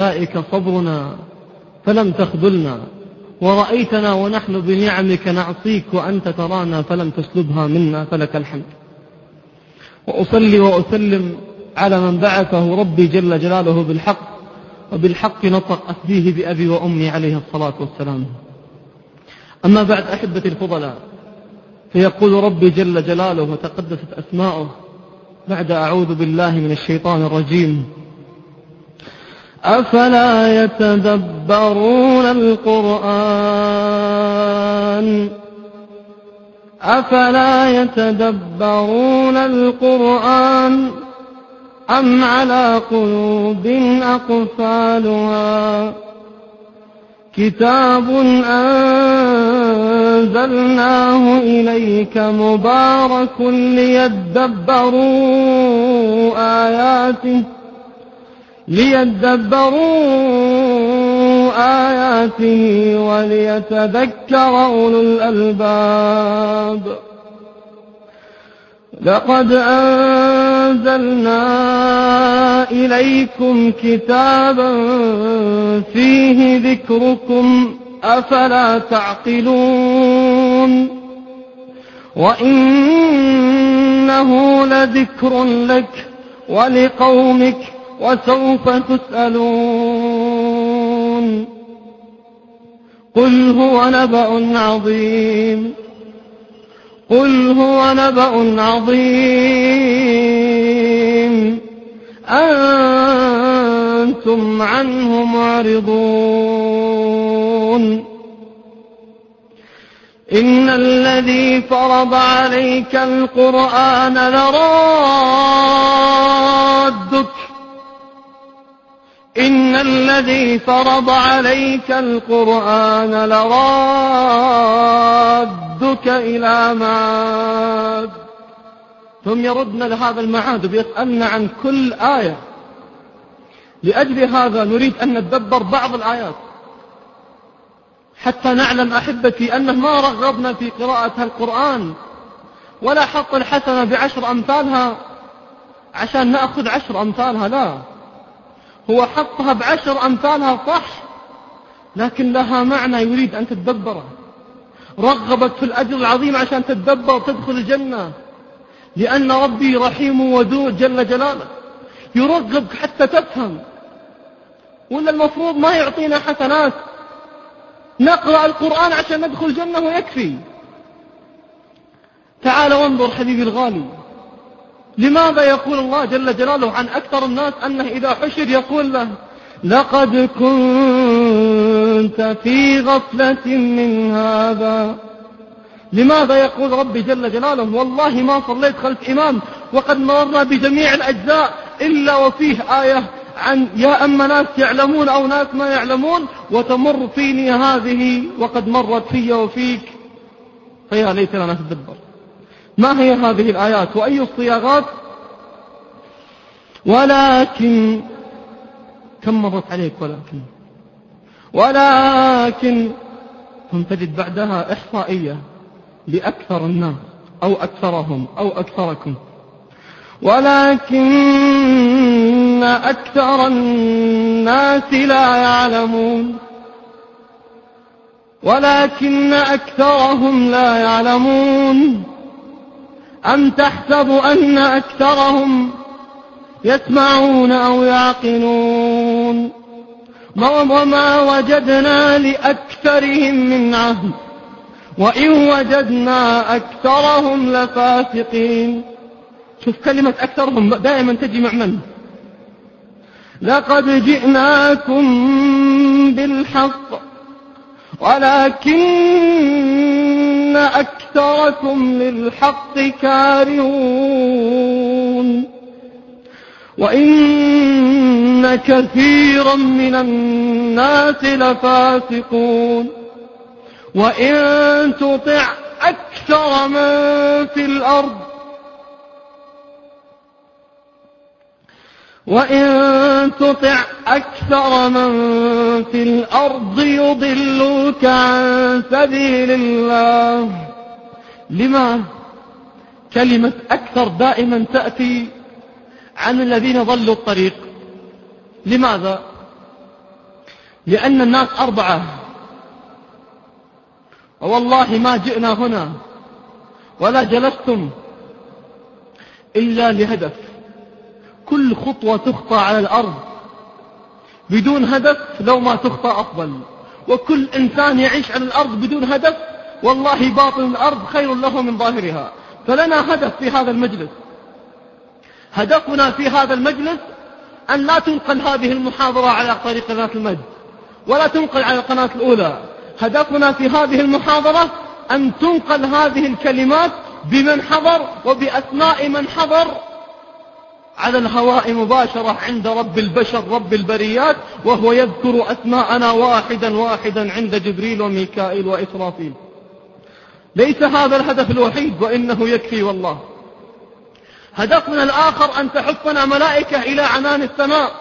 أولئك صبرنا فلم تخذلنا. ورأيتنا ونحن بنعمك نعصيك وأنت ترانا فلم تسلبها منا فلك الحمد. وأصلي وأسلم على من بعثه ربي جل جلاله بالحق وبالحق نطق أفديه بأبي وأمي عليه الصلاة والسلام. أما بعد أحبتي الفضلاء فيقول ربي جل جلاله وتقدست أسماؤه بعد أعوذ بالله من الشيطان الرجيم. أفلا يتدبرون القرآن؟ أفلا يتدبرون القرآن أم على قلوب أقفالها؟ كتاب أنزلناه إليك مبارك ليدبروا آياته ليدبروا آياته وليتذكر أولو الألباب. لقد أنزلنا إليكم كتابا فيه ذكركم أفلا تعقلون؟ وإنه لذكر لك ولقومك وسوف تسألون. قل هو نبأ عظيم. قل هو نبأ عظيم. أنتم عنه معرضون. إن الذي فرض عليك القرآن لرادك إن الذي فرض عليك القرآن لرادك إلى معاد ثم يردنا لهذا المعاد وبيسألنا عن كل آية. لأجل هذا نريد أن نتدبر بعض الآيات. حتى نعلم أحبتي أنه ما رغبنا في قراءة القرآن. ولا حط الحسنة بعشر أمثالها. عشان نأخذ عشر أمثالها لا. هو حطها بعشر أمثالها صح لكن لها معنى يريد أن تتدبره. رغبت في الأجر العظيم عشان تتدبر تدخل الجنة لأن ربي رحيم ودود جل جلاله. يرغبك حتى تفهم. ولا المفروض ما يعطينا حسنات. نقرأ القرآن عشان ندخل الجنة ويكفي. تعال وانظر حبيبي الغالي. لماذا يقول الله جل جلاله عن أكثر الناس أنه إذا حشر يقول له لقد كنت في غفلة من هذا. لماذا يقول ربي جل جلاله والله ما صليت خلف إمام وقد مررنا بجميع الأجزاء إلا وفيه آية عن يا أما ناس يعلمون أو ناس ما يعلمون وتمر فيني هذه وقد مرت في وفيك. فيا ليتنا نتدبر. ما هي هذه الآيات؟ وأي الصياغات؟ ولكن كم مرت عليك ولكن؟ ولكن ثم تجد بعدها إحصائية لأكثر الناس أو أكثرهم أو أكثركم. ولكن أكثر الناس لا يعلمون. ولكن أكثرهم لا يعلمون. أم تحسب أن أكثرهم يسمعون أو يعقلون وما وجدنا لأكثرهم من عهد وإن وجدنا أكثرهم لفاسقين. شوف كلمة أكثرهم دائما تجي مع من لقد جئناكم بالحق. ولكن أكثركم للحق كارهون. وإن كثيرا من الناس لفاسقون. وإن تطع أكثر من في الأرض وإن تطع أكثر من في الأرض يضلوك عن سبيل الله لما؟ كلمة أكثر دائما تأتي عن الذين ضلوا الطريق. لماذا؟ لأن الناس أربعة. والله ما جئنا هنا ولا جلستم إلا لهدف. كل خطوة تخطى على الأرض. بدون هدف لو ما تخطى أفضل. وكل إنسان يعيش على الأرض بدون هدف والله باطن الأرض خير له من ظاهرها. فلنا هدف في هذا المجلس. هدفنا في هذا المجلس أن لا تنقل هذه المحاضرة على طريق قناة المجد ولا تنقل على القناة الأولى. هدفنا في هذه المحاضرة أن تنقل هذه الكلمات بمن حضر وبأسماء من حضر. على الهواء مباشرة عند رب البشر رب البريات وهو يذكر أسماءنا واحدا واحدا عند جبريل وميكائيل وإسرافيل. ليس هذا الهدف الوحيد وإنه يكفي والله. هدفنا الآخر أن تحفنا ملائكة إلى عنان السماء.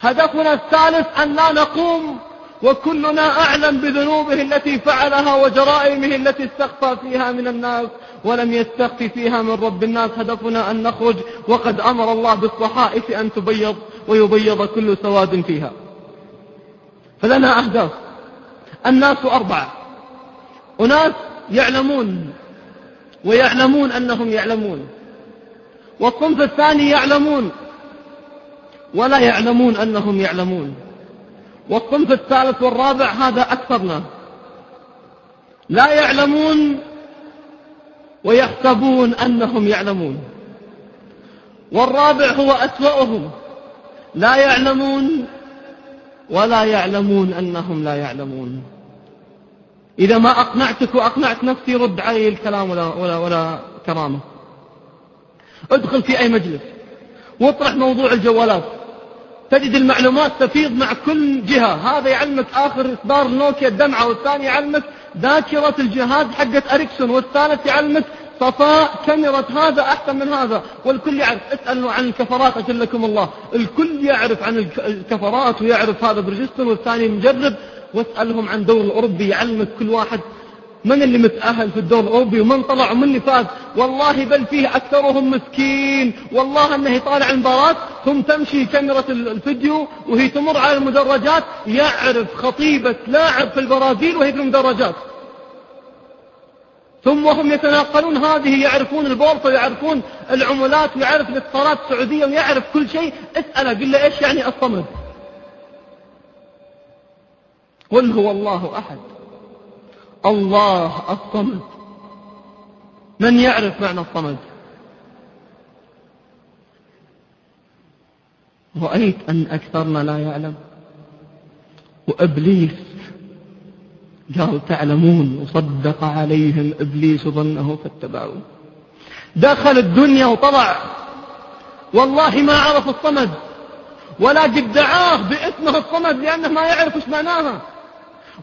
هدفنا الثالث أن لا نقوم وكلنا أعلم بذنوبه التي فعلها وجرائمه التي استخفى فيها من الناس. ولم يستخف فيها من رب الناس هدفنا أن نخرج وقد أمر الله بالصحائف أن تبيض ويبيض كل سواد فيها. فلنا أهداف الناس أربعة. أناس يعلمون ويعلمون أنهم يعلمون. والصنف الثاني يعلمون ولا يعلمون أنهم يعلمون. والصنف الثالث والرابع هذا أكثرنا. لا يعلمون ويحسبون أنهم يعلمون. والرابع هو أسوأهم. لا يعلمون ولا يعلمون أنهم لا يعلمون. إذا ما أقنعتك وأقنعت نفسي رد علي الكلام ولا, ولا, ولا كرامة. ادخل في أي مجلس. واطرح موضوع الجوالات. تجد المعلومات تفيض مع كل جهة. هذا يعلمك آخر إصدار نوكيا الدمعة والثاني يعلمك ذاكرة الجهاز حقت أريكسون والثالث يعلمك صفاء كاميرا هذا أحسن من هذا. والكل يعرف اسألوا عن الكفرات أجلكم الله. الكل يعرف عن الكفرات ويعرف هذا برجستون والثاني مجرب. واسألهم عن دور الأوروبي يعلمك كل واحد من اللي متأهل في الدور الأوروبي ومن طلع ومن اللي فاز؟ والله بل فيه أكثرهم مسكين. والله أنه يطالع المباراة ثم تمشي كاميرا الفيديو وهي تمر على المدرجات يعرف خطيبة لاعب في البرازيل وهي في المدرجات. ثم وهم يتناقلون هذه يعرفون البورصة ويعرفون العملات ويعرف الاتصالات السعودية ويعرف كل شيء. اسأله قل له إيش يعني الصمد؟ قل هو الله أحد. الله الصمد. من يعرف معنى الصمد؟ رأيت أن أكثرنا لا يعلم. وإبليس قال تعلمون وصدق عليهم إبليس ظنه فاتبعوه. دخل الدنيا وطلع. والله ما عرف الصمد ولا قد دعاه باسمه الصمد لأنه ما يعرف إيش معناها.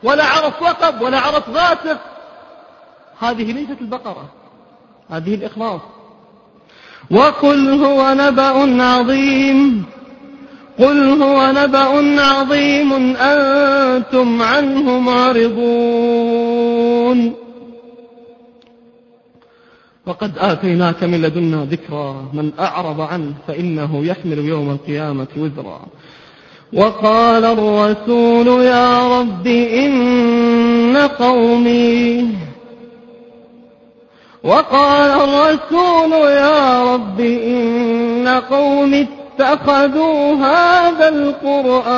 ولا عرف وقب ولا عرف غاسق. هذه ليست البقرة. هذه الإخلاص. وقل هو نبأ عظيم. قل هو نبأ عظيم. أنتم عنه معرضون. وقد آتيناك من لدنا ذكرى من أعرض عنه فإنه يحمل يوم القيامة وزرا. وقال الرسول يا رب إن قومي. وقال الرسول يا رب إن قومي اتخذوا هذا القرآن.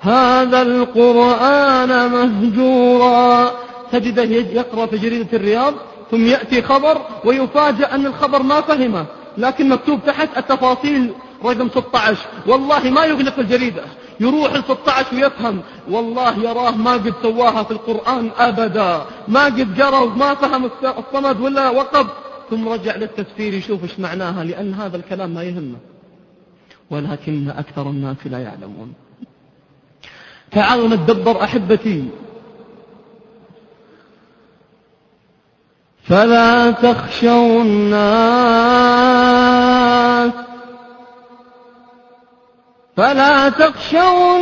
هذا القرآن مهجورا. تجده يقرأ في جريدة الرياض ثم يأتي خبر ويفاجأ أن الخبر ما فهمه. لكن مكتوب تحت التفاصيل رقم 16 والله ما يغلق الجريدة. يروح ال 16 ويفهم. والله يراه ما قد سواها في القرآن أبدا. ما قد قرأ وما فهم الصمد ولا وقف. ثم رجع للتفسير يشوف إيش معناها لأن هذا الكلام ما يهمه. ولكن أكثر الناس لا يعلمون. تعالوا نتدبر أحبتي. فلا تخشوا الناس. فلا تخشوا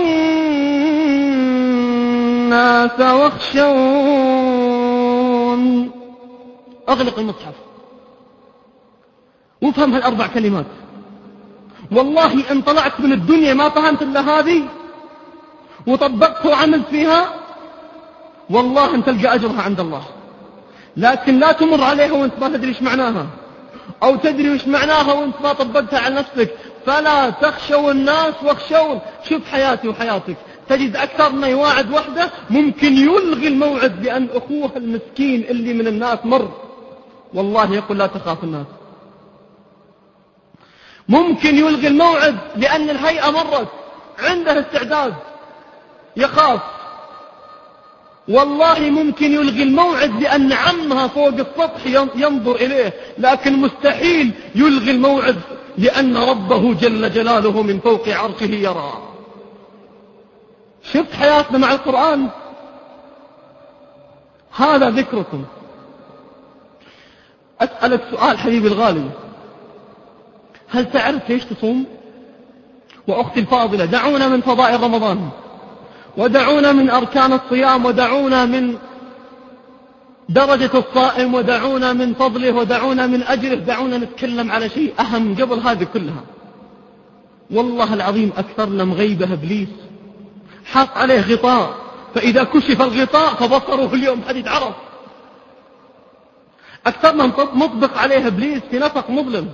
الناس واخشون أغلق المصحف. وافهم هالأربع كلمات. والله إن طلعت من الدنيا ما فهمت إلا هذه وطبقت وعملت فيها والله أن تلقى أجرها عند الله. لكن لا تمر عليها وأنت ما تدري إيش معناها أو تدري إيش معناها وأنت ما طبقتها على نفسك. فلا تخشوا الناس واخشون شوف حياتي وحياتك. تجد أكثر ما يواعد وحده ممكن يلغي الموعد لأن أخوه المسكين اللي من الناس مر. والله يقول لا تخاف الناس. ممكن يلغي الموعد لأن الهيئة مرت. عنده استعداد. يخاف. والله ممكن يلغي الموعد لأن عمها فوق السطح ينظر إليه لكن مستحيل يلغي الموعد لأن ربه جل جلاله من فوق عرشه يرى. شفت حياتنا مع القرآن؟ هذا ذكركم. أسألك سؤال حبيبي الغالي. هل تعرف ليش تصوم؟ وأختي الفاضلة دعونا من فضائل رمضان. ودعونا من أركان الصيام ودعونا من درجة الصائم ودعونا من فضله ودعونا من أجره دعونا نتكلم على شيء أهم قبل هذه كلها. والله العظيم أكثرنا مغيبة إبليس. حاط عليه غطاء. فإذا كشف الغطاء فبصره اليوم حديد عرف أكثرنا مطبق عليه إبليس في نفق مظلم.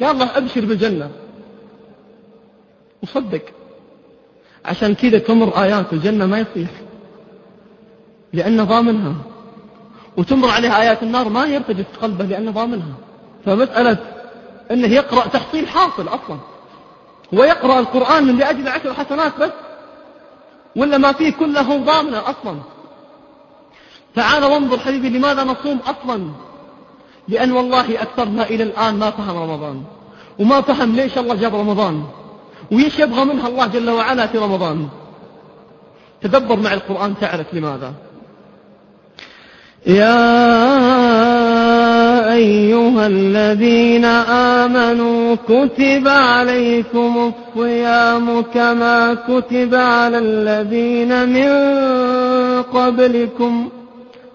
قال الله أبشر بالجنة. وصدق. عشان كذا تمر آيات الجنة ما يصيح. لأنه ضامنها. وتمر عليه آيات النار ما يرتجف قلبه لأنه ضامنها. فمسألة أنه يقرأ تحصيل حاصل أصلا. هو يقرأ القرآن من لأجل عشر حسنات بس. ولا ما فيه كله ضامنة أصلا. تعال وانظر حبيبي لماذا نصوم أصلا. لأن والله أكثرنا إلى الآن ما فهم رمضان. وما فهم ليش الله جاب رمضان. وإيش يبغى منها الله جل وعلا في رمضان؟ تدبر مع القرآن تعرف لماذا. يا أيها الذين آمنوا كتب عليكم الصيام كما كتب على الذين من قبلكم.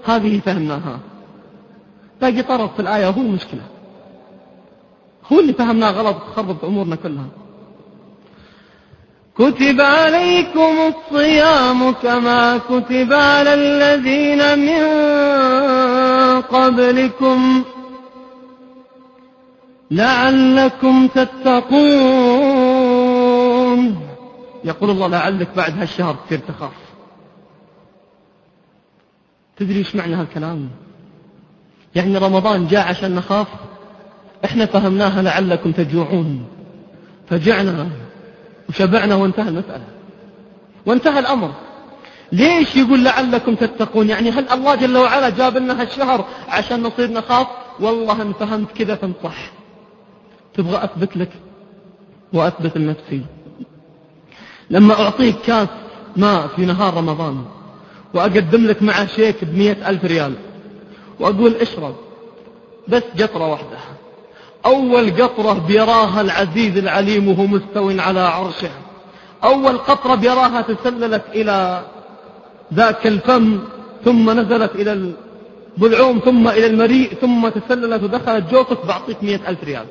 هذه فهمناها. باقي طرف في الآية هو المشكلة. هو اللي فهمناه غلط خربط أمورنا كلها. كتب عليكم الصيام كما كتب على الذين من قبلكم. لعلكم تتقون. يقول الله لعلك بعد هالشهر تصير تخاف. تدري إيش معنى هالكلام؟ يعني رمضان جاء عشان نخاف؟ إحنا فهمناها لعلكم تجوعون. فجعنا وشبعنا وانتهى المسألة. وانتهى الأمر. ليش يقول لعلكم تتقون؟ يعني هل الله جل وعلا جاب لنا هالشهر عشان نصير نخاف؟ والله ان فهمت كذا فانصح. تبغى أثبت لك؟ وأثبت لنفسي. لما أعطيك كاس ماء في نهار رمضان وأقدم لك معه شيك بمئة ألف ريال وأقول اشرب بس قطرة واحدة. أول قطرة بيراها العزيز العليم وهو مستو على عرشه. أول قطرة بيراها تسللت إلى ذاك الفم ثم نزلت إلى البلعوم ثم إلى المريء ثم تسللت ودخلت جوفك بعطيك مئة ألف ريال.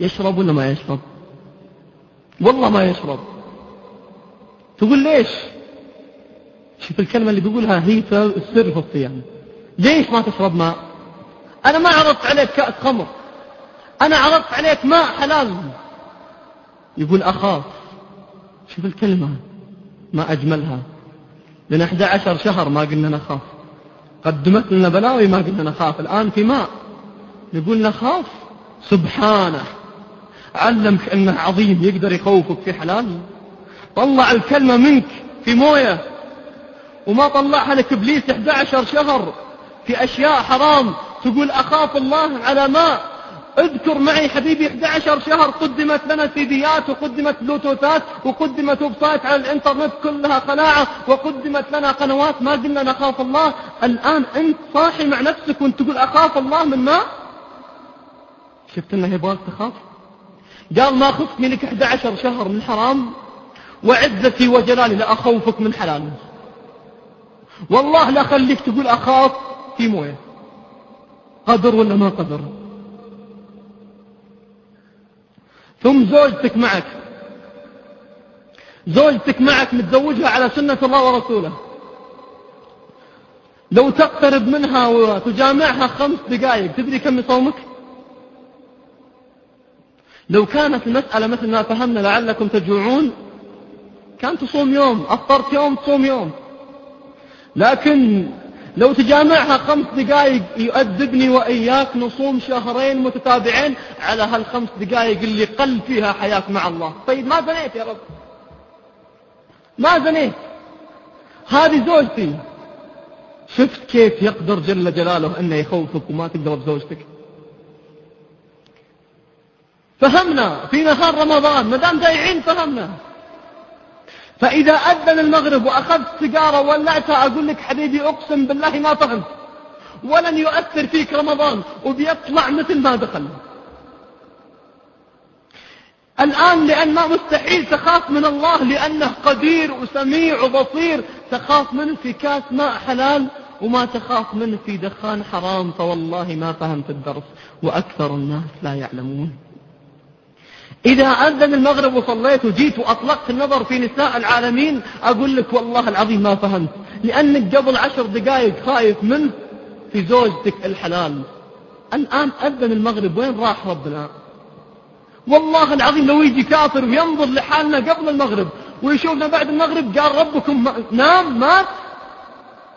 يشرب ولا ما يشرب؟ والله ما يشرب. تقول ليش؟ شوف الكلمة اللي بيقولها هي السر في الصيام. ليش ما تشرب ماء؟ أنا ما عرضت عليك كأس خمر أنا عرضت عليك ماء حلال. يقول أخاف. شوف الكلمة. ما أجملها. لنا 11 شهر ما قلنا نخاف. قدمت لنا بلاوي ما قلنا نخاف. الآن في ماء. يقول نخاف. سبحانه. علمك أنه عظيم. يقدر يخوفك في حلال. طلع الكلمة منك في موية. وما طلعها لك إبليس 11 شهر. في أشياء حرام. تقول أخاف الله على ما. اذكر معي حبيبي 11 شهر قدمت لنا سيديات وقدمت بلوتوثات وقدمت website على الإنترنت كلها خلاعة وقدمت لنا قنوات ما قلنا نخاف الله. الآن أنت صاحي مع نفسك وأنت تقول أخاف الله من ما؟ شفت إنه يبغاك تخاف؟ قال ما خفتني لك 11 شهر من حرام وعزتي وجلالي لأخوفك من حلال. والله لا خليك تقول أخاف في موية. قدر ولا ما قدر؟ ثم زوجتك معك. زوجتك معك متزوجها على سنة الله ورسوله. لو تقترب منها وتجامعها خمس دقائق تدري كم يصومك؟ لو كانت المسألة مثل ما فهمنا لعلكم تجوعون كان تصوم يوم أفطرت يوم تصوم يوم. لكن لو تجامعها خمس دقائق يؤدبني وإياك نصوم شهرين متتابعين على هالخمس دقائق اللي قل فيها حياك مع الله. طيب ما زنيت يا رب؟ ما زنيت؟ هذه زوجتي. شفت كيف يقدر جل جلاله أنه يخوفك وما تقدر بزوجتك فهمنا في نهار رمضان ما دام ضايعين فهمنا. فإذا أذن المغرب وأخذت سيجارة وولعتها أقول لك حبيبي أقسم بالله ما فهمت ولن يؤثر فيك رمضان وبيطلع مثل ما دخل. الآن لأن ما مستحيل تخاف من الله لأنه قدير وسميع وبصير. تخاف منه في كاس ماء حلال وما تخاف منه في دخان حرام. فوالله ما فهمت الدرس وأكثر الناس لا يعلمون. إذا أذن المغرب وصليت وجيت وأطلقت النظر في نساء العالمين أقول لك والله العظيم ما فهمت. لأنك قبل عشر دقائق خايف منه في زوجتك الحلال. الآن أذن المغرب وين راح ربنا؟ والله العظيم لو يجي كافر وينظر لحالنا قبل المغرب ويشوفنا بعد المغرب قال ربكم نام مات؟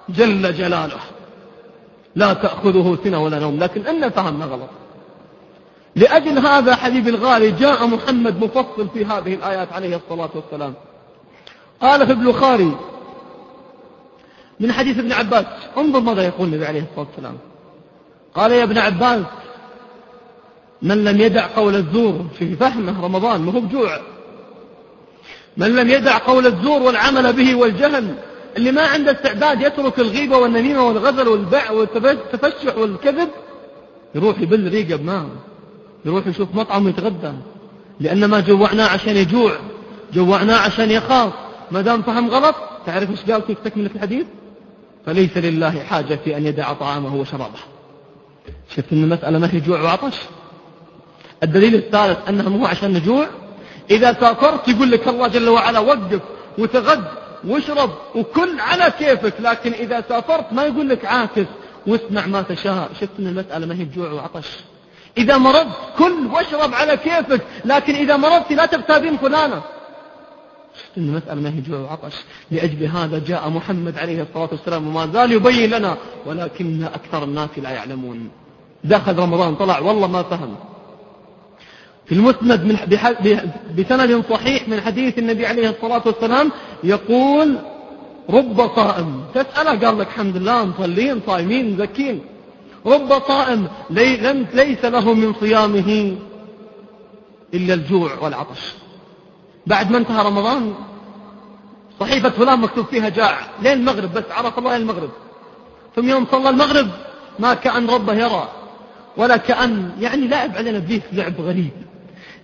جل جلاله. لا تأخذه سنة ولا نوم لكن إن فهمنا غلط. لأجل هذا حبيبي الغالي جاء محمد مفصل في هذه الآيات عليه الصلاة والسلام. قال في البخاري من حديث ابن عباس انظر ماذا يقول النبي عليه الصلاة والسلام. قال يا ابن عباس من لم يدع قول الزور في فهمه رمضان ما هو بجوع. من لم يدع قول الزور والعمل به والجهل اللي ما عنده استعداد يترك الغيبة والنميمة والغزل والبع والتفشح والكذب يروح يبل ريقه بماء يروح يشوف مطعم ويتغدى. لأن ما جوعناه عشان يجوع جوعناه عشان يخاف. ما دام فهم غلط تعرف إيش قال في تكملة الحديث؟ فليس لله حاجة في أن يدع طعامه وشرابه. شفت أن المسألة ما هي جوع وعطش؟ الدليل الثالث أنها مو عشان نجوع. إذا سافرت يقول لك الله جل وعلا وقف وتغد واشرب وكل على كيفك لكن إذا سافرت ما يقول لك عاكس. واسمع ما تشاء. شفت أن المسألة ما هي جوع وعطش؟ إذا مرضت كل واشرب على كيفك لكن إذا مرضت لا تغتابين فلانة. أن المسألة ما هي جوع وعطش لأجل هذا جاء محمد عليه الصلاة والسلام وما زال يبين لنا ولكن أكثر الناس لا يعلمون. دخل رمضان طلع والله ما فهم. في المسند من بسند صحيح من حديث النبي عليه الصلاة والسلام يقول رب صائم. تسأله قال لك الحمد لله مصلين صايمين مزكين. رب صائم ليس له من صيامه إلا الجوع والعطش. بعد ما انتهى رمضان صحيفة فلان مكتوب فيها جاع لين المغرب بس عرف الله المغرب. ثم يوم صلى المغرب ما كأن ربه يرى ولا كأن يعني لعب علينا إبليس لعب غريب.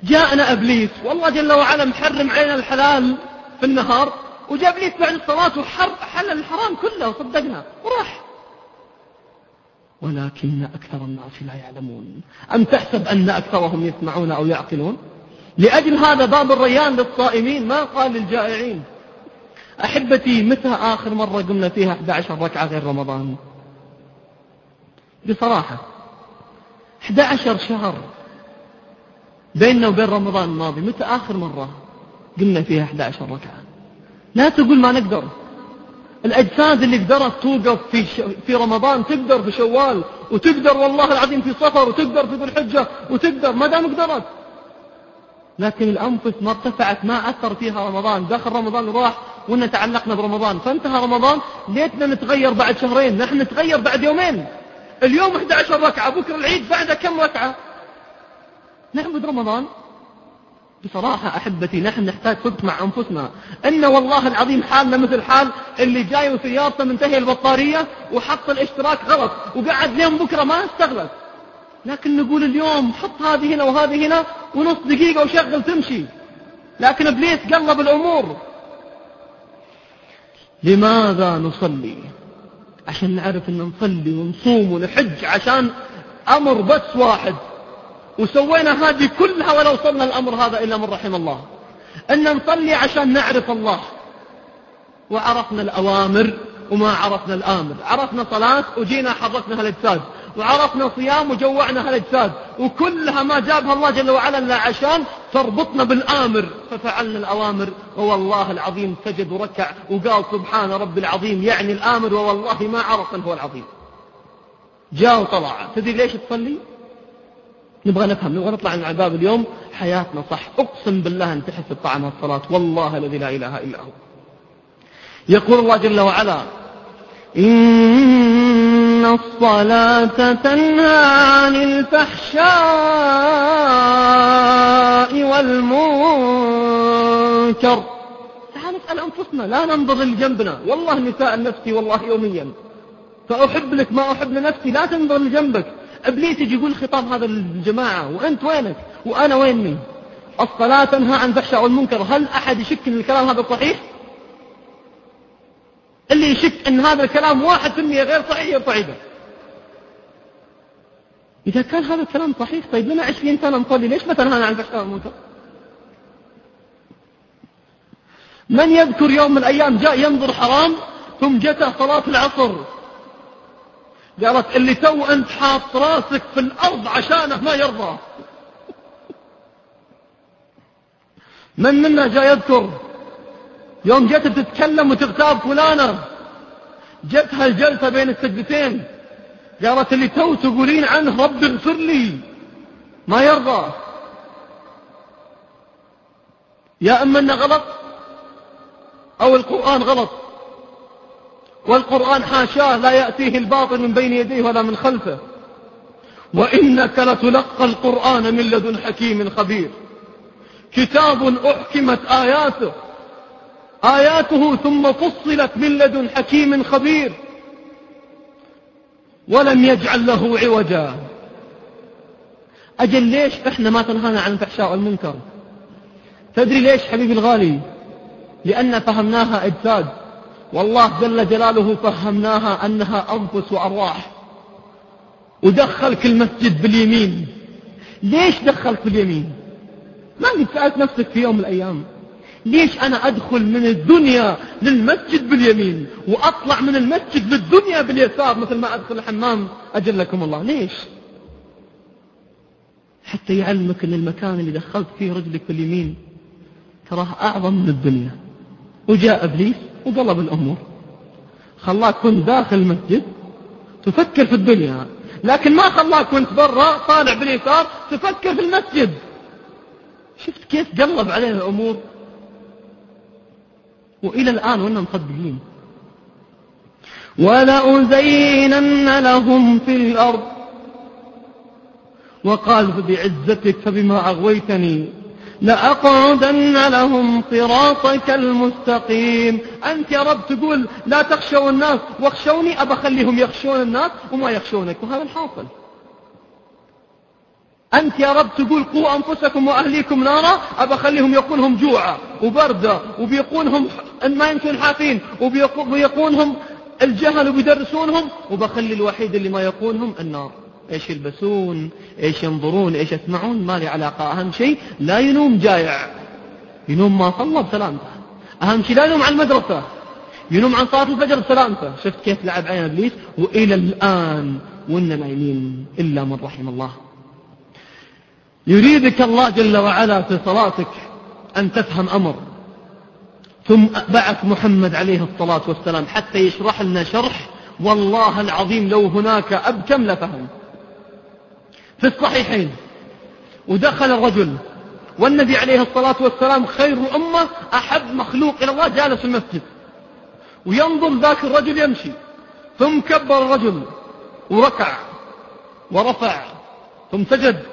جاءنا إبليس والله جل وعلا محرم علينا الحلال في النهار وجاء إبليس بعد الصلاة وحل الحرام كله وصدقنا وراح. ولكن أكثر الناس لا يعلمون. أم تحسب أن أكثرهم يسمعون أو يعقلون؟ لأجل هذا باب الريان للصائمين ما قال للجائعين. أحبتي متى آخر مرة قمنا فيها 11 ركعة غير رمضان؟ بصراحة 11 شهر بيننا وبين رمضان الماضي متى آخر مرة قمنا فيها 11 ركعة؟ لا تقول ما نقدر. الأجساد اللي قدرت توقف في. في رمضان تقدر في شوال وتقدر والله العظيم في صفر وتقدر في ذو الحجة وتقدر ما دام قدرت. لكن الأنفس ما ارتفعت ما أثر فيها رمضان. دخل رمضان وراح وإن تعلقنا برمضان. فانتهى رمضان ليتنا نتغير بعد شهرين. نحن نتغير بعد يومين. اليوم 11 ركعة بكرة العيد بعد كم ركعة؟ نعبد رمضان. بصراحة أحبتي نحن نحتاج صدق مع أنفسنا إن والله العظيم حالنا مثل حال اللي جاي وسيارته منتهية البطارية وحط الاشتراك غلط وقعد لين بكرة ما استغلت لكن نقول اليوم حط هذه هنا وهذه هنا ونص دقيقة وشغل تمشي. لكن إبليس قلب الأمور لماذا نصلي؟ عشان نعرف إن نصلي ونصوم ونحج عشان أمر بس واحد. وسوينا هذه كلها ولا وصلنا الأمر هذا إلا من رحم الله. أن نصلي عشان نعرف الله. وعرفنا الأوامر وما عرفنا الآمر. عرفنا صلاة وجينا حركنا هالأجساد. وعرفنا صيام وجوعنا هالأجساد. وكلها ما جابها الله جل وعلا إلا عشان تربطنا بالآمر. ففعلنا الأوامر. ووالله العظيم سجد وركع وقال سبحان رب العظيم. يعني الآمر ووالله ما عرف من هو العظيم. جاء وطلع. تدري ليش تصلي؟ نبغى نفهم نبغى نطلع من الباب اليوم. حياتنا صح. أقسم بالله أن تحس بطعم الصلاة. والله الذي لا إله إلا هو. يقول الله جل وعلا إن الصلاة تنهى عن الفحشاء والمنكر. تعال نسأل أنفسنا. لا ننظر لجنبنا. والله نساء نفسي والله يوميا. فأحب لك ما أحب لنفسي. لا تنظر لجنبك. إبليس يجي يقول الخطاب هذا للجماعة وأنت وينك؟ وأنا ويني الصلاة تنهى عن الفحشاء والمنكر هل أحد يشك أن الكلام هذا صحيح؟ اللي يشك أن هذا الكلام واحد في غير صحيح يرفع يده إذا كان هذا الكلام صحيح طيب لنا عشرين سنة نصلي ليش ما تنهانا عن الفحشاء والمنكر؟ من يذكر يوم من الأيام جاء ينظر حرام ثم جته صلاة العصر. قالت اللي تو أنت حاط راسك في الأرض عشانه ما يرضى. من منا جاء يذكر يوم جت تتكلم وتغتاب فلانة جتها الجلسة بين السجدتين قالت اللي تو تقولين عنه رب اغفر لي ما يرضى. يا أما أنه غلط أو القرآن غلط والقرآن حاشاه لا يأتيه الباطل من بين يديه ولا من خلفه. وإنك لتلقى القرآن من لدن حكيم خبير. كتاب أحكمت آياته. آياته ثم فصلت من لدن حكيم خبير. ولم يجعل له عوجا. أجل ليش إحنا ما تنهانا عن الفحشاء والمنكر؟ تدري ليش حبيبي الغالي؟ لأن فهمناها أجساد. والله جل جلاله فهمناها أنها أنفس وأرواح. ودخلك المسجد باليمين. ليش دخلك باليمين ما قد سألت نفسك في يوم من الأيام. ليش أنا أدخل من الدنيا للمسجد باليمين وأطلع من المسجد للدنيا باليسار مثل ما أدخل الحمام؟ أجلكم الله. ليش؟ حتى يعلمك أن المكان اللي دخلت فيه رجلك باليمين تراه أعظم من الدنيا. وجاء إبليس وقلب الأمور. خلاك كنت داخل المسجد تفكر في الدنيا. لكن ما خلاك كنت برا طالع باليسار تفكر في المسجد. شفت كيف قلب عليه الأمور؟ وإلى الآن وإننا مصدقين. ولأزينن لهم في الأرض. وقال بعزتك فبما أغويتني لأقعدن لهم صراطك المستقيم. أنت يا رب تقول لا تخشوا الناس واخشوني أبى أخليهم يخشون الناس وما يخشونك وهذا الحاصل. أنت يا رب تقول قوا أنفسكم وأهليكم نارا أبى أخليهم يقولهم جوعا وبردة وبيقونهم أن ما يمكن حافين وبيقونهم الجهل وبيدرسونهم وبخلي الوحيد اللي ما يقونهم النار. إيش يلبسون إيش ينظرون إيش يسمعون ما لي علاقة. أهم شيء لا ينوم جايع ينوم ما صلى بسلامته. أهم شيء لا ينوم عن المدرسة. ينوم عن صلاة الفجر بسلامته. شفت كيف لعب عين إبليس؟ وإلى الآن وإنا نايمين إلا من رحم الله. يريدك الله جل وعلا في صلاتك أن تفهم أمر. ثم بعث محمد عليه الصلاة والسلام حتى يشرح لنا شرح والله العظيم لو هناك أب كم لفهم. في الصحيحين. ودخل الرجل والنبي عليه الصلاة والسلام خير أمة أحب مخلوق إلى الله جالس في المسجد. وينظر ذاك الرجل يمشي. ثم كبر الرجل وركع ورفع ثم سجد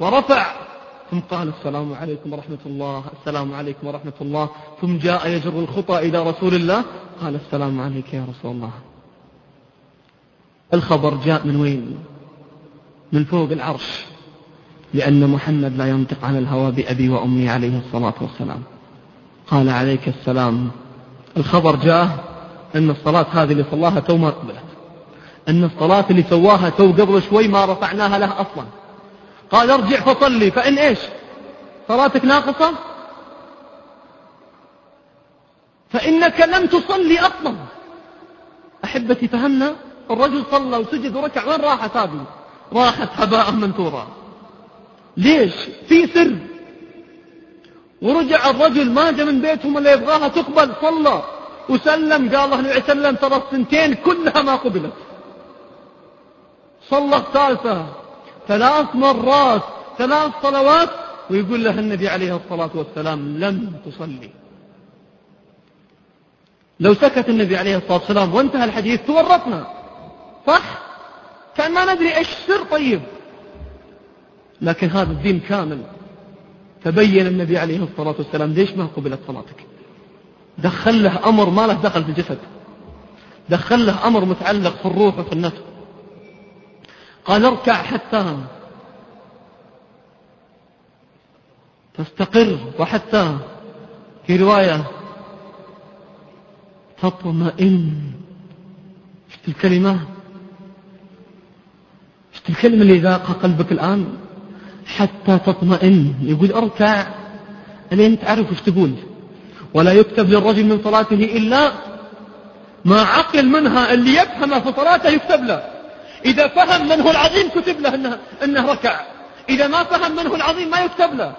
ورفع. ثم قال السلام عليكم ورحمة الله السلام عليكم ورحمة الله. ثم جاء يجر الخطى إلى رسول الله. قال السلام عليك يا رسول الله. الخبر جاء من وين؟ من فوق العرش لأن محمد لا ينطق عن الهوى بأبي وأمي عليه الصلاة والسلام. قال عليك السلام. الخبر جاء أن الصلاة هذه اللي صلاها تو ما قبلت. أن الصلاة اللي سواها تو قبل شوي ما رفعناها له أصلا. قال ارجع فصلي فإن إيش؟ صلاتك ناقصة؟ فإنك لم تصلي أصلا. أحبتي فهمنا؟ الرجل صلى وسجد وركع وين راحت هذه راحت هباء منثورا. ليش؟ في سر. ورجع الرجل ما جاء من بيتهم اللي يبغاها تقبل صلى. وسلم قال الله عليه وسلم ترى السنتين كلها ما قبلت. صلى الثالثة. ثلاث مرات ثلاث صلوات ويقول له النبي عليه الصلاة والسلام لم تصلي. لو سكت النبي عليه الصلاة والسلام وانتهى الحديث تورطنا. صح؟ كان ما ندري إيش سر طيب. لكن هذا الدين كامل. تبين النبي عليه الصلاة والسلام ليش ما قبلت صلاتك؟ دخل له أمر ما له دخل في الجسد. دخل له أمر متعلق في الروح وفي النفس. قال اركع حتى تستقر وحتى في رواية تطمئن. شفت الكلمة؟ شفت الكلمة اللي ذاقها قلبك الآن حتى تطمئن. يقول أركع. لين تعرف وش تقول؟ ولا يكتب للرجل من صلاته إلا ما عقل منها اللي يفهمه في صلاته يكتب له. إذا فهم منه العظيم كتب له إنه, إنه ركع. إذا ما فهم منه العظيم ما يكتب له.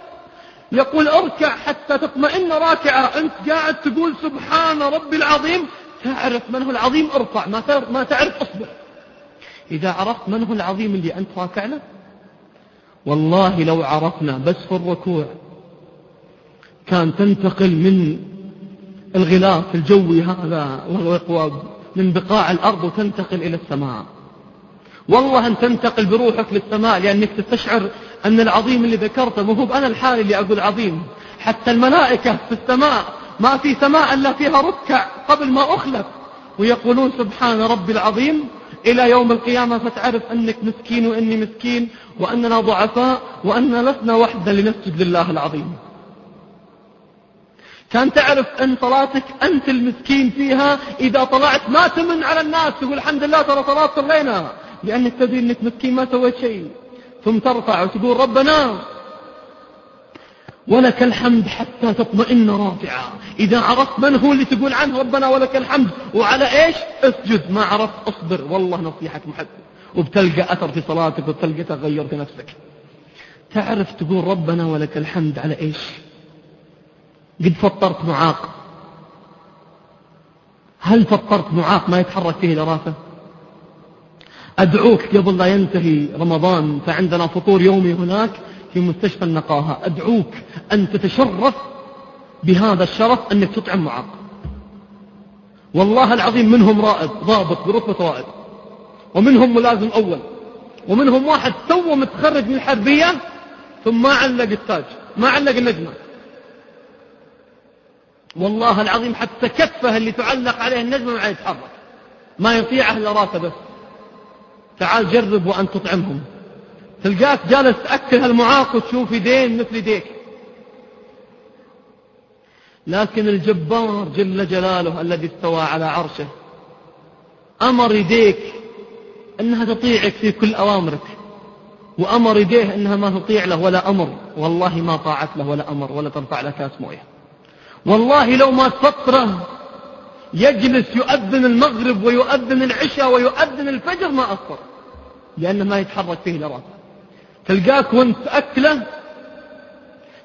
يقول أركع حتى تطمئن راكعة. أنت قاعد تقول سبحان ربي العظيم. تعرف من هو العظيم؟ أرفع. ما تعرف أصبر. إذا عرفت من هو العظيم اللي أنت راكع له؟ والله لو عرفنا بس في الركوع كان تنتقل من الغلاف الجوي هذا من بقاع الأرض وتنتقل إلى السماء. والله أن تنتقل بروحك للسماء لأنك تستشعر أن العظيم اللي ذكرته مو هو أنا الحالي اللي أقول عظيم. حتى الملائكة في السماء ما في سماء إلا فيها ركع قبل ما أخلق ويقولون سبحان ربي العظيم إلى يوم القيامة فتعرف أنك مسكين وإني مسكين وأننا ضعفاء وأننا لسنا وحدا لنسجد لله العظيم. كان تعرف أن صلاتك أنت المسكين فيها إذا طلعت ما تمن على الناس تقول الحمد لله ترى صلاة صلينا. لأنك تدري أنك مسكين ما سويت شيء. ثم ترفع وتقول ربنا ولك الحمد حتى تطمئن رافعا. إذا عرفت من هو اللي تقول عنه ربنا ولك الحمد. وعلى إيش؟ اسجد. ما عرفت اصبر. والله نصيحك محدد. وبتلقى أثر في صلاتك وبتلقى تغير في نفسك. تعرف تقول ربنا ولك الحمد على إيش؟ قد فطرت معاق. هل فطرت معاق ما يتحرك فيه لراسه أدعوك قبل لا ينتهي رمضان فعندنا فطور يومي هناك. في مستشفى النقاهة. أدعوك أن تتشرف بهذا الشرف أنك تطعم معاق. والله العظيم منهم رائد ضابط برتبة رائد. ومنهم ملازم أول. ومنهم واحد تو متخرج من الحربية ثم ما علق التاج ما علق النجمة. والله العظيم حتى كفه اللي تعلق عليه النجمة ما يتحرك. ما يطيعه إلا بس. تعال جرب وأن تطعمهم. تلقاك جالس تأكل هالمعاق وتشوف يدين مثل يديك لكن الجبار جل جلاله الذي استوى على عرشه أمر يديك أنها تطيعك في كل أوامرك وأمر يديه أنها ما تطيع له ولا أمر. والله ما طاعت له ولا أمر ولا ترفع له كاس مويه. والله لو ما تفطره يجلس يؤذن المغرب ويؤذن العشاء ويؤذن الفجر ما أفطر لأنه ما يتحرك فيه لراسه تلقاك وانت أكلة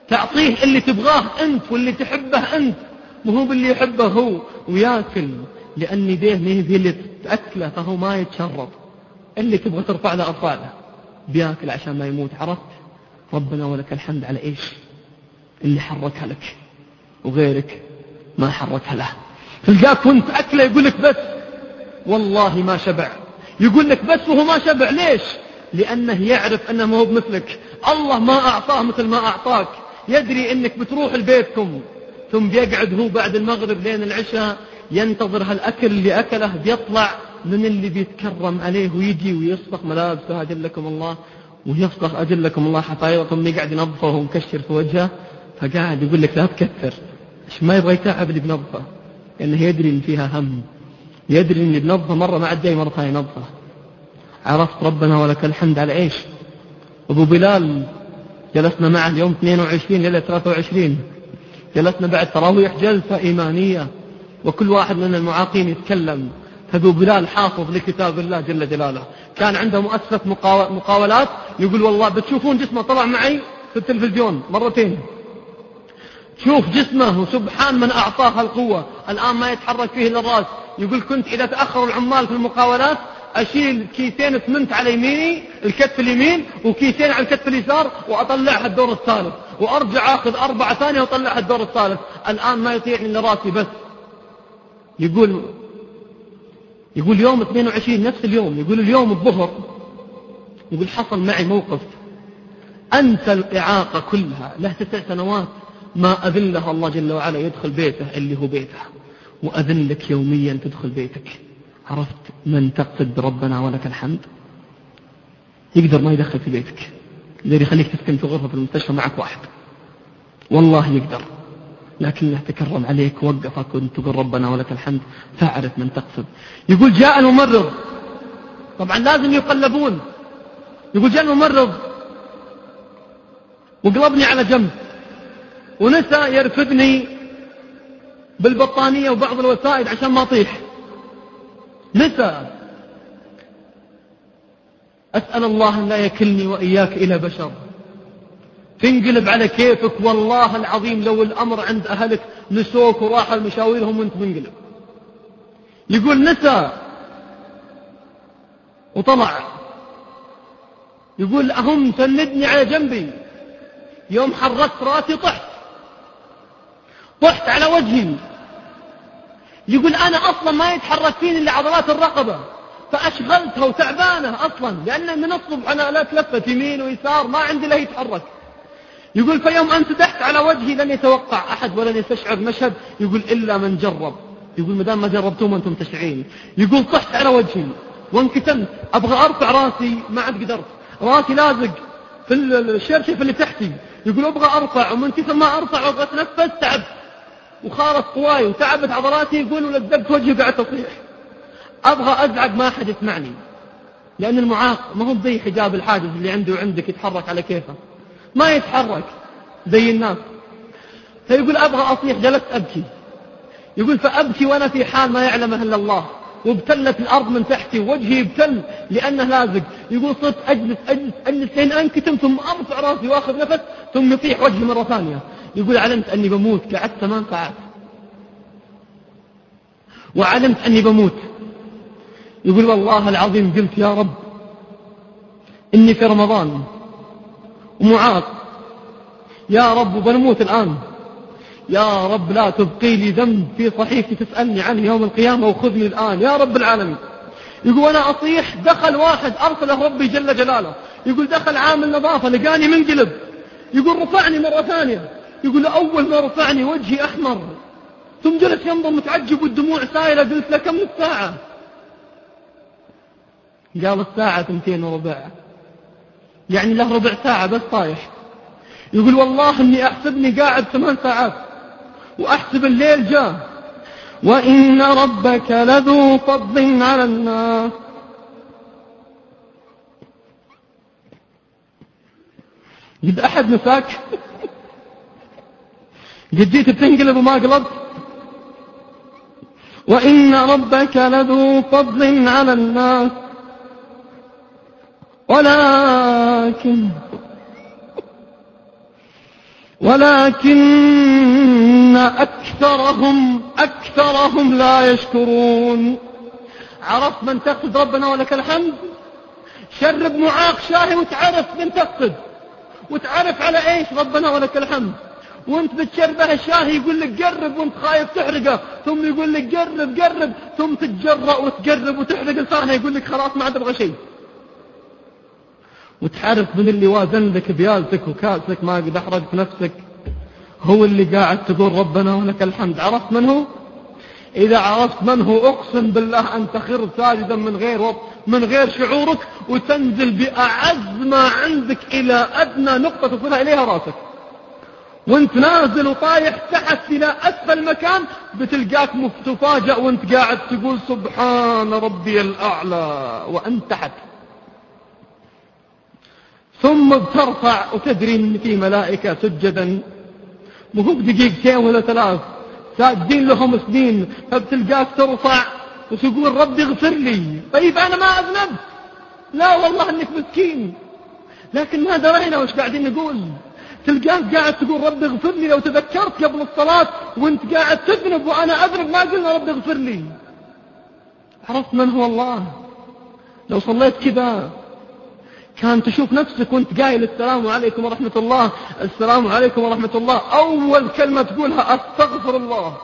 تعطيه اللي تبغاه أنت واللي تحبه أنت وهو باللي يحبه هو وياكل لأن يديه ما اللي تأكله فهو ما يتشرب. اللي تبغى ترفع له ارفع له بياكل عشان ما يموت عرفت؟ ربنا ولك الحمد على إيش؟ اللي حركها لك وغيرك ما حركها له. تلقاك وانت أكلة يقول لك بس والله ما شبع. يقول لك بس وهو ما شبع ليش؟ لأنه يعرف أنه ما هو بمثلك. الله ما أعطاه مثل ما أعطاك. يدري أنك بتروح لبيتكم. ثم بيقعد هو بعد المغرب لين العشاء. ينتظر هالأكل اللي أكله. بيطلع من اللي بيتكرم عليه ويجي ويصبغ ملابسه. أجلكم الله. ويصبغ أجلكم الله حفايضكم يقعد ينظفه ومكشر في وجهه. فقاعد يقول لك لا تكثر. عشان ما يبغى يتعب اللي بنظفه. لأنه يدري إن فيها هم. يدري إن بنظفه مرة ما عاد جاي مرة ثانية نظفه عرفت ربنا ولك الحمد على إيش؟ أبو بلال جلسنا معه اليوم 22 ليلة 23 جلسنا بعد تراويح جلسة إيمانية وكل واحد من المعاقين يتكلم. أبو بلال حافظ لكتاب الله جل جلاله. كان عنده مؤسسة مقاولات يقول والله بتشوفون جسمه طلع معي في التلفزيون مرتين. شوف جسمه وسبحان من أعطاه القوة. الآن ما يتحرك فيه إلا الرأس. يقول كنت إذا تأخر العمال في المقاولات أشيل كيسين اسمنت على يميني الكتف اليمين وكيسين على الكتف اليسار وأطلعها الدور الثالث. وأرجع أخذ أربعة ثانية وأطلعها الدور الثالث. الآن ما يطيعني إلا راسي بس. يقول يقول يوم 22 نفس اليوم. يقول اليوم الظهر. يقول حصل معي موقف. أنسى الإعاقة كلها له تسع سنوات ما أذن له الله جل وعلا يدخل بيته اللي هو بيته. وأذن لك يوميا تدخل بيتك. عرفت من تقصد بربنا ولك الحمد. يقدر ما يدخل في بيتك. يقدر يخليك تسكن في غرفة في المستشفى معك واحد. والله يقدر. لكنه تكرم عليك ووقفك وانت تقول ربنا ولك الحمد. فاعرف من تقصد. يقول جاء الممرض. طبعا لازم يقلبون. يقول جاء الممرض. وقلبني على جنب. ونسى يرفدني بالبطانية وبعض الوسائد عشان ما أطيح. نسى أسأل الله أن لا يكلني وإياك إلى بشر. تنقلب على كيفك والله العظيم لو الأمر عند أهلك نسوك وراحوا لمشاويرهم وأنت منقلب. يقول نسى وطلع. يقول أهم سندني على جنبي. يوم حركت رأسي طحت. طحت على وجهي. يقول أنا أصلا ما يتحرك فيني إلا عضلات الرقبة. فأشغلتها وتعبانة أصلا لأن من الصبح أنا لا تلفت يمين ويسار ما عندي لا يتحرك. يقول فيوم انسدحت على وجهي لن يتوقع أحد ولن يستشعر مشهد. يقول إلا من جرب. يقول ما دام ما جربتم أنتم تشعرين يقول طحت على وجهي وانكتمت. أبغى أرفع رأسي ما عاد قدرت. رأسي لازق في الشرشف اللي تحتي. يقول أبغى أرفع. ومن كثر ما أرفع وأبغى أتنفس تعبت. وخارت قواي وتعبت عضلاتي يقول ولزقت وجهي وقعدت أصيح أبغى أزعق ما أحد يسمعني. لأن المعاق ما هو زي حجاب الحاجز اللي عنده وعندك يتحرك على كيفه. ما يتحرك زي الناس. فيقول أبغى أصيح جلست أبكي. يقول فأبكي وأنا في حال ما يعلمه إلا الله. وابتلت الأرض من تحتي ووجهي ابتل لأنه لازق. يقول صرت أجلس أجلس أجلس لين أنكتم ثم أرفع رأسي وأخذ نفس ثم يطيح وجهي مرة ثانية. يقول علمت أني بموت قعدت ثمان ساعات. وعلمت أني بموت. يقول والله العظيم قلت يا رب إني في رمضان ومعاق يا رب بنموت الآن. يا رب لا تبقي لي ذنب في صحيفتي تسألني عنه يوم القيامة وخذني الآن. يا رب العالمين. يقول أنا أصيح دخل واحد أرسله ربي جل جلاله. يقول دخل عامل نظافة لقاني منقلب يقول رفعني مرة ثانية. يقول أول ما رفعني وجهي أحمر ثم جلس ينظر متعجب والدموع سائلة قلت له كم الساعة؟ قال الساعة ثنتين وربع. يعني له ربع ساعة بس طايح. يقول والله إني أحسبني قاعد ثمان ساعات وأحسب الليل جاء. وإن ربك لذو فضل على الناس. قد أحد مساك؟ قد جيت بتنقلب وما قلبت. وإن ربك لذو فضل على الناس. ولكن ولكن أكثرهم أكثرهم لا يشكرون. عرفت من تقصد ربنا ولك الحمد؟ شرب معاق شاهي وتعرف من تقصد. وتعرف على إيش ربنا ولك الحمد؟ وانت بتشربه الشاهي يقول لك قرب وانت خايف تحرقه. ثم يقول لك قرب قرب. ثم تتجرأ وتقرب وتحرق لسانه يقول لك خلاص ما عاد أبغى شيء. وتعرف من اللي وازن لك بيالتك وكاسك ما قد أحرقت نفسك. هو اللي قاعد تقول ربنا ولك الحمد. عرفت من هو؟ إذا عرفت من هو أقسم بالله أن تخر ساجدا من غير وط من غير شعورك وتنزل بأعز ما عندك إلى أدنى نقطة تصلها إليها رأسك. وانت نازل وطايح تحت إلى أسفل مكان بتلقاك تفاجأ وانت قاعد تقول سبحان ربي الأعلى وأنت تحت. ثم بترفع وتدري إن في ملائكة سجدا. مو بدقيقتين ولا ثلاث ساجدين لهم سنين فبتلقاك ترفع وتقول ربي اغفر لي. طيب أنا ما اذنبت لا والله إنك مسكين. لكن ما درينا وش قاعدين نقول. تلقاك قاعد تقول ربي اغفر لي لو تذكرت قبل الصلاة وانت قاعد تذنب وأنا أذنب ما قلنا ربي اغفر لي. عرفت من هو الله؟ لو صليت كذا كان تشوف نفسك وانت قايل السلام عليكم ورحمة الله السلام عليكم ورحمة الله أول كلمة تقولها أستغفر الله.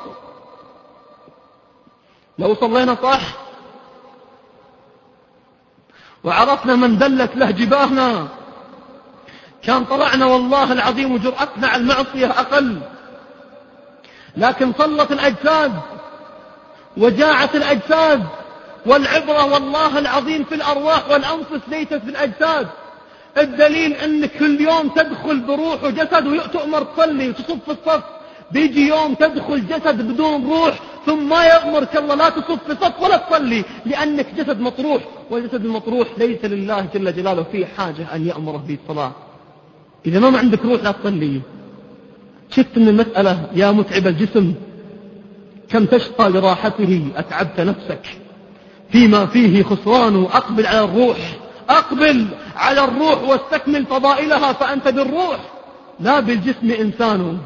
لو صلينا صح وعرفنا من دلت له جباهنا. كان طلعنا والله العظيم وجرأتنا على المعصية أقل. لكن صلت الأجساد وجاعت الأجساد والعبرة والله العظيم في الأرواح والأنفس ليست في الأجساد الدليل أنك كل يوم تدخل بروح وجسد وتؤمر تصلي وتصف في الصف. بيجي يوم تدخل جسد بدون روح ثم ما يأمرك الله لا تصف في صف ولا تصلي لأنك جسد مطروح والجسد المطروح ليس لله جل جلاله فيه حاجة أن يأمره بالصلاة. إذا ما عندك روح لا تصلي. شفت من المسألة يا متعب الجسم؟ كم تشقى لراحته؟ أتعبت نفسك. فيما فيه خسران أقبل على الروح. أقبل على الروح واستكمل فضائلها فأنت بالروح. لا بالجسم إنسان.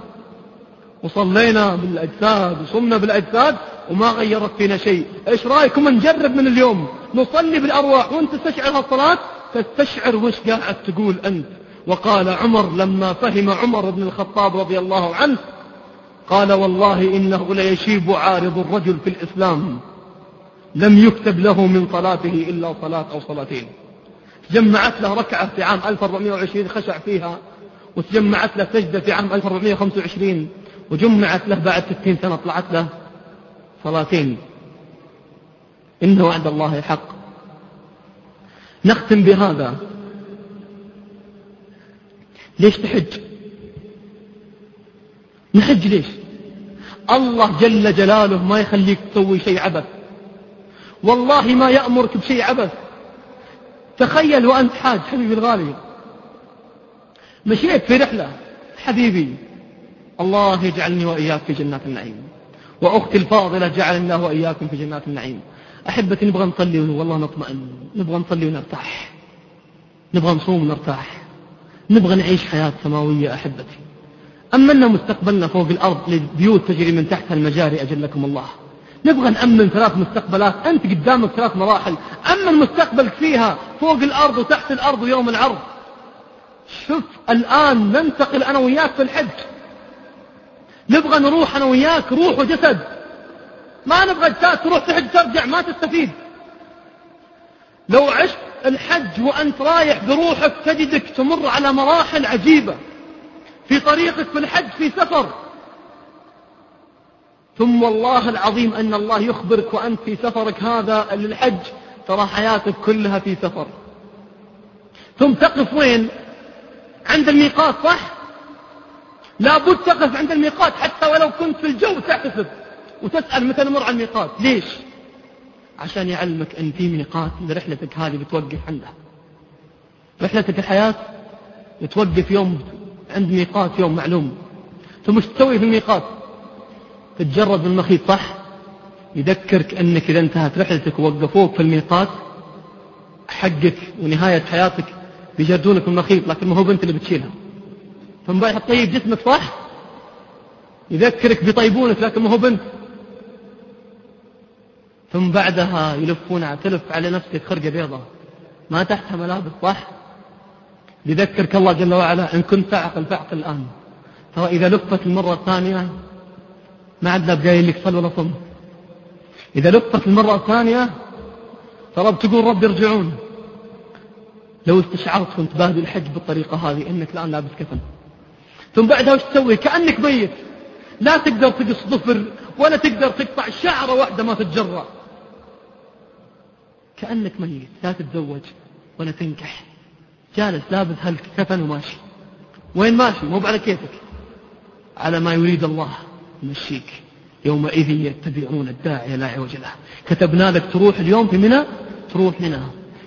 وصلينا بالأجساد وصمنا بالأجساد وما غيرت فينا شيء. إيش رأيكم نجرب من اليوم؟ نصلي بالأرواح وانت تستشعر هالصلاة؟ تستشعر وش قاعد تقول أنت؟ وقال عمر لما فهم عمر بن الخطاب رضي الله عنه قال والله إنه ليشيب عارض الرجل في الإسلام لم يكتب له من صلاته إلا صلاة أو صلاتين. جمعت له ركعة في عام 1420 خشع فيها وتجمعت له سجدة في عام 1425 وجمعت له بعد 60 سنة طلعت له صلاتين. إن وعد الله حق. نختم بهذا. ليش تحج؟ نحج ليش؟ الله جل جلاله ما يخليك تسوي شيء عبث. والله ما يأمرك بشيء عبث. تخيل وأنت حاج حبيبي الغالي. مشيت في رحلة. حبيبي الله يجعلني وإياك في جنات النعيم. وأختي الفاضلة جعلني الله وإياكم في جنات النعيم. أحبتي نبغى نصلي والله نطمئن. نبغى نصلي ونرتاح. نبغى نصوم ونرتاح. نبغى نعيش حياة سماوية أحبتي. أما أن مستقبلنا فوق الأرض لبيوت تجري من تحتها المجاري أجلكم الله. نبغى نأمن ثلاث مستقبلات أنت قدامك ثلاث مراحل. أمن مستقبلك فيها فوق الأرض وتحت الأرض ويوم العرض. شوف الآن ننتقل أنا وياك في الحج. نبغى نروح أنا وياك روح وجسد. ما نبغى تروح تحج ترجع ما تستفيد. لو عشت الحج وأنت رايح بروحك تجدك تمر على مراحل عجيبة. في طريقك في الحج في سفر. ثم والله العظيم أن الله يخبرك وأنت في سفرك هذا للحج ترى حياتك كلها في سفر. ثم تقف وين؟ عند الميقات صح؟ لابد تقف عند الميقات حتى ولو كنت في الجو تعتسب وتسأل متى نمر على الميقات. ليش؟ عشان يعلمك أن في ميقات لرحلتك هذه بتوقف عندها. رحلتك الحياة بتوقف يوم عند ميقات يوم معلوم. ثم إيش تسوي في الميقات؟ تتجرد من المخيط صح؟ يذكرك أنك إذا انتهت رحلتك ووقفوك في الميقات حقك ونهاية حياتك بيجردونك من المخيط لكن ما هو بنت اللي بتشيلها. ثم بعد تطيب جسمك صح؟ يذكرك بيطيبونك لكن ما هو بنت. ثم بعدها يلفون تلف على نفسك خرقة بيضاء. ما تحتها ملابس صح يذكرك الله جل وعلا إن كنت تعقل فاعقل الآن. ترى إذا لفت المرة الثانية ما عاد لا بقايل لك صل ولا صم إذا لفت المرة الثانية ترى بتقول رب ارجعون. لو استشعرت وانت بادي الحج بالطريقة هذه إنك الآن لابس كفن. ثم بعدها وش تسوي؟ كأنك ميت. لا تقدر تقص ظفر ولا تقدر تقطع شعرة واحدة ما تتجرأ. كأنك ميت لا تتزوج ولا تنكح. جالس لابس هالكفن وماشي. وين ماشي؟ مو على كيفك. على ما يريد الله يمشيك. يومئذ يتبعون الداعي لا عوج له. كتبنا لك تروح اليوم في منى؟ تروح منى.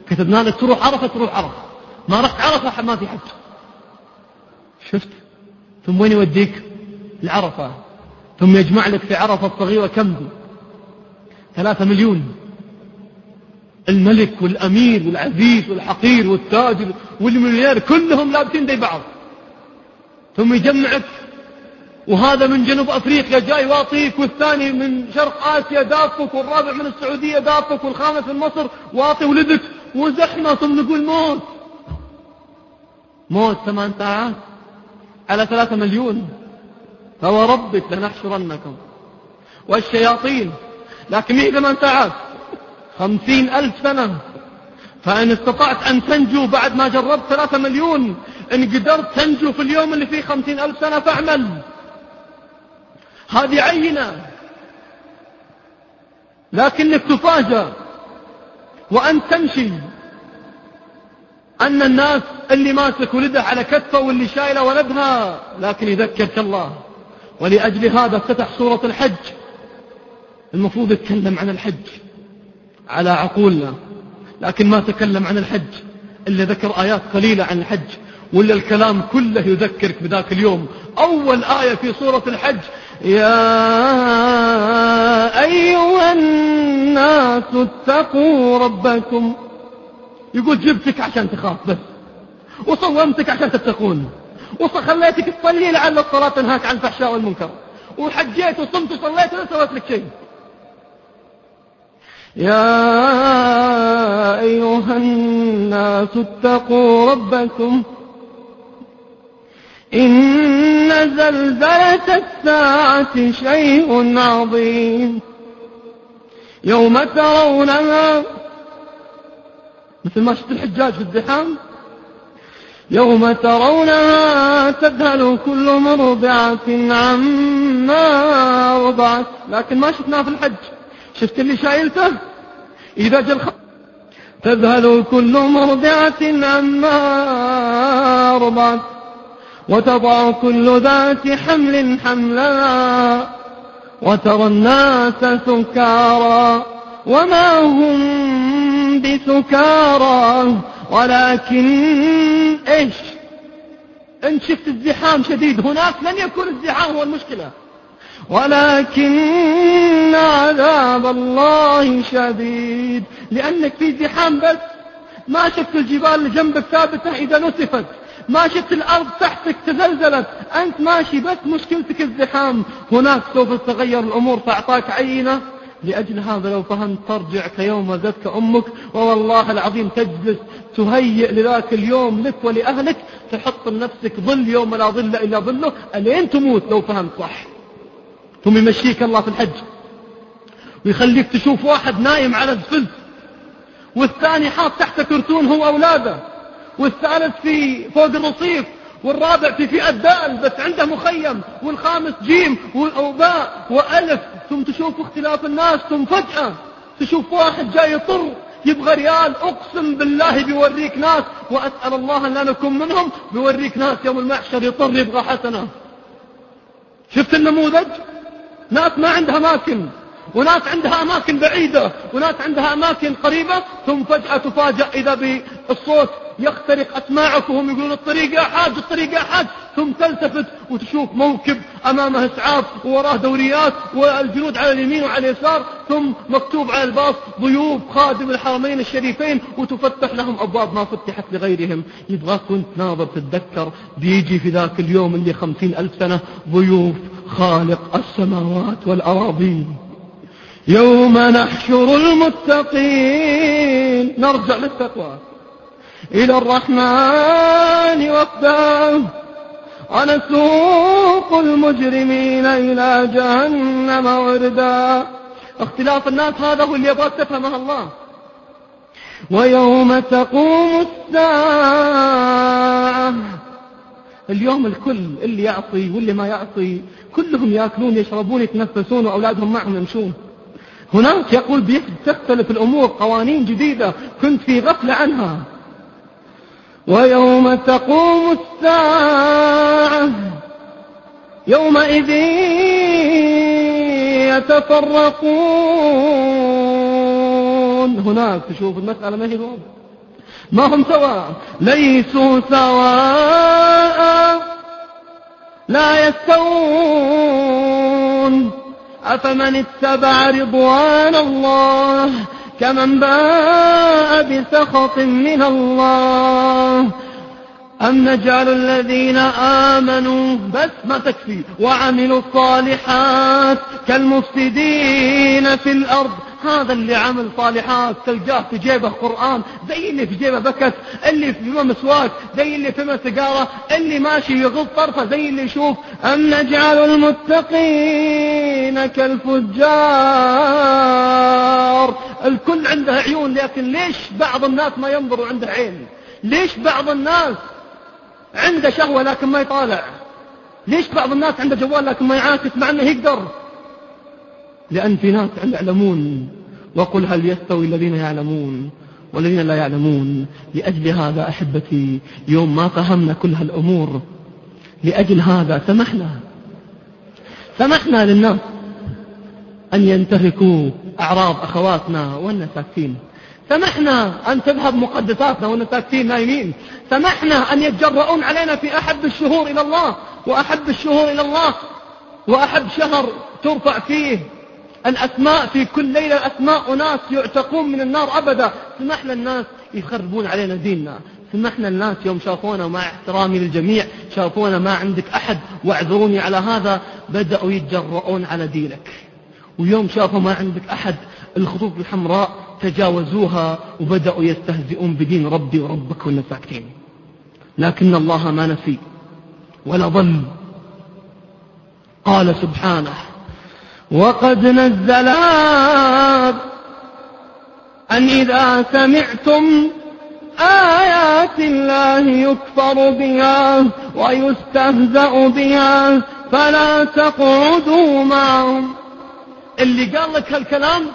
كتبنا لك تروح عرفة؟ تروح عرفة. ما رحت عرفة ما في حج شفت؟ ثم وين يوديك؟ العرفة ثم يجمع لك في عرفة الصغيرة كم؟ ثلاثة مليون. الملك والأمير والعزيز والحقير والتاجر والمليار كلهم لابسين زي بعض. ثم يجمعك. وهذا من جنوب أفريقيا جاي واطيك والثاني من شرق آسيا دافك والرابع من السعودية دافك والخامس من مصر واطي ولدك. وزحمة ثم نقول موت. موت ثمان ساعات على ثلاثة مليون. فوربك لنحشرنكم. والشياطين. لكن مئة ثمان ساعات. خمسين ألف سنة. فإن استطعت أن تنجو بعد ما جربت ثلاثة مليون إن قدرت تنجو في اليوم اللي فيه خمسين ألف سنة فاعمل. هذه عينة. لكنك تفاجأ وأنت تمشي. أن الناس اللي ماسك ولده على كتفه واللي شايله ولدها لكن يذكرك الله. ولأجل هذا فتح سورة الحج. المفروض يتكلم عن الحج. على عقولنا لكن ما تكلم عن الحج إلا ذكر آيات قليلة عن الحج ولا الكلام كله يذكرك بذاك اليوم. أول آية في سورة الحج يا أيها الناس اتقوا ربكم. يقول جبتك عشان تخاف بس وصومتك عشان تتقون وخليتك تصلي لعل الصلاة تنهاك عن الفحشاء والمنكر وحجيت وصمت وصليت ولا سويت لك شيء. يا أيها الناس اتقوا ربكم إن زلزلة الساعة شيء عظيم يوم ترونها مثل ما شفت الحجاج في الزحام يوم ترونها تذهل كل مرضعة عما رضعت لكن ما شفناه في الحج. شفت اللي شايلته؟ إذا جل تذهل كل مرضعة عما رضعت وتضع كل ذات حمل حملها وترى الناس سكارى وما هم بسكارى ولكن إيش؟ إن شفت الزحام شديد هناك لن يكون الزحام هو المشكلة. ولكن عذاب الله شديد. لأنك في زحام بس. ما شفت الجبال اللي جنبك ثابتة إذا نسفت. ما شفت الأرض تحتك تزلزلت. أنت ماشي بس مشكلتك الزحام. هناك سوف تتغير الأمور فأعطاك عينة. لأجل هذا لو فهمت ترجع كيوم ولدتك أمك. والله العظيم تجلس تهيئ لذاك اليوم لك ولأهلك. تحط لنفسك ظل يوم لا ظل إلا ظله. ألين تموت لو فهمت صح. ثم يمشيك الله في الحج. ويخليك تشوف واحد نايم على الفلس والثاني حاط تحت كرتون هو أولاده. والثالث في فوق الرصيف. والرابع في فئة دال بس عنده مخيم. والخامس جيم وباء وألف. ثم تشوف اختلاف الناس. ثم فجأة تشوف واحد جاي يطر. يبغى ريال. أقسم بالله بيوريك ناس. وأسأل الله أن لا نكون منهم. بيوريك ناس يوم المحشر يطر يبغى حسنة. شفت النموذج؟ ناس ما عندها أماكن وناس عندها أماكن بعيدة وناس عندها أماكن قريبة ثم فجأة تفاجأ إذا بالصوت يخترق أسماعك وهم يقولون الطريق يا حاج الطريق يا حاج ثم تلتفت وتشوف موكب أمامه إسعاف ووراه دوريات والجنود على اليمين وعلى اليسار ثم مكتوب على الباص ضيوف خادم الحرمين الشريفين وتفتح لهم أبواب ما فتحت لغيرهم. يبغاك كنت ناظر تتذكر بيجي في ذاك اليوم اللي خمسين ألف سنة ضيوف خالق السماوات والأراضين. يوم نحشر المتقين. نرجع للتقوى. إلى الرحمن وفدا. ونسوق المجرمين إلى جهنم وردا. اختلاف الناس هذا هو اللي يبغى تفهمه الله. ويوم تقوم الساعة. اليوم الكل اللي يعصي واللي ما يعصي كلهم ياكلون يشربون يتنفسون وأولادهم معهم يمشون. هناك يقول تختلف الأمور قوانين جديدة كنت في غفلة عنها. ويوم تقوم الساعة يومئذ يتفرقون. هناك تشوف المسألة ما هي واضحة ما هم سواء ليسوا سواء لا يستوون. أفمن اتبع رضوان الله كمن باء بسخط من الله؟ أم نجعل الذين آمنوا بس ما تكفي وعملوا الصالحات كالمفسدين في الأرض هذا اللي عمل صالحات تلقاه في جيبه قرآن زي اللي في جيبه بكت اللي في فمه مسواك زي اللي في فمه سيجارة اللي ماشي يغض طرفه زي اللي يشوف أم نجعل المتقين كالفجار. الكل عنده عيون لكن ليش بعض الناس ما ينظر عنده عين؟ ليش بعض الناس عنده شهوة لكن ما يطالع؟ ليش بعض الناس عنده جوال لكن ما يعاكس مع إنه يقدر؟ لأن في ناس يعلمون. وقل هل يستوي الذين يعلمون والذين لا يعلمون؟ لأجل هذا أحبتي يوم ما فهمنا كل هالأمور لأجل هذا سمحنا. سمحنا للناس أن ينتهكوا أعراض أخواتنا وأن ساكتين سمحنا أن تذهب مقدساتنا وأن ساكتين نايمين. سمحنا أن يتجرؤون علينا في أحب الشهور إلى الله وأحب الشهور إلى الله وأحب شهر ترفع فيه. الأسماء في كل ليلة أسماء أناس يعتقون من النار أبدا. سمحنا الناس يخربون علينا ديننا. سمحنا الناس يوم شافونا مع احترامي للجميع شافونا ما عندك أحد واعذروني على هذا. بدأوا يتجرؤون على دينك. ويوم شافوا ما عندك أحد الخطوط الحمراء تجاوزوها وبدأوا يستهزئون بدين ربي وربك ولا ساكتين لكن الله ما نسي ولا ظل قال سبحانه وقد نزل أن إذا سمعتم آيات الله يكفر بها ويستهزأ بها فلا تقعدوا معهم. اللي قال لك هالكلام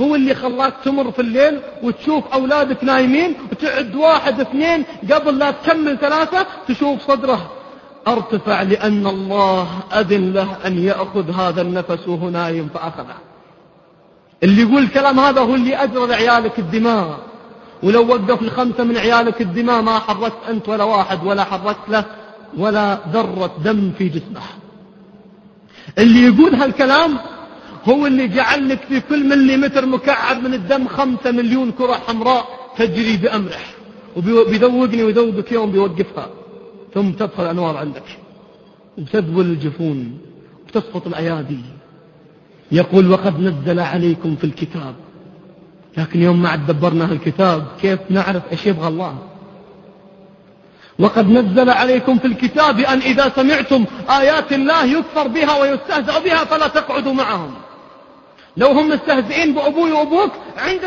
هو اللي خلاك تمر في الليل وتشوف أولادك نايمين وتعد واحد اثنين قبل لا تكمل ثلاثة تشوف صدره. أرتفع لأن الله أذن له أن يأخذ هذا النفس وهو نايم فأخذه اللي يقول الكلام هذا هو اللي أجرى لعيالك الدماء. ولو وقف لخمسة من عيالك الدماء ما حركت أنت ولا واحد ولا حركت له ولا ذرة دم في جسمه. اللي يقول هالكلام هو اللي جعل لك في كل مليمتر مكعب من الدم خمسة مليون كرة حمراء تجري بأمره وبيذوقني ويذوقك يوم بيوقفها. ثم تدخل الأنوار عندك. وتذبل الجفون وتسقط الأيادي. يقول وقد نزل عليكم في الكتاب. لكن يوم ما دبرنا الكتاب كيف نعرف إيش يبغى الله؟ وقد نزل عليكم في الكتاب أن إذا سمعتم آيات الله يكفر بها ويستهزأ بها فلا تقعدوا معهم. لو هم مستهزئين بأبوي وأبوك عندنا